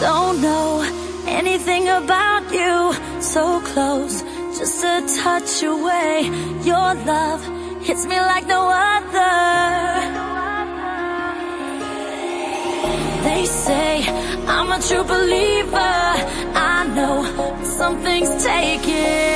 Don't know anything about you. So close, just a touch away. Your love hits me like no other. They say I'm a true believer. I know something's taken.